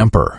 damper.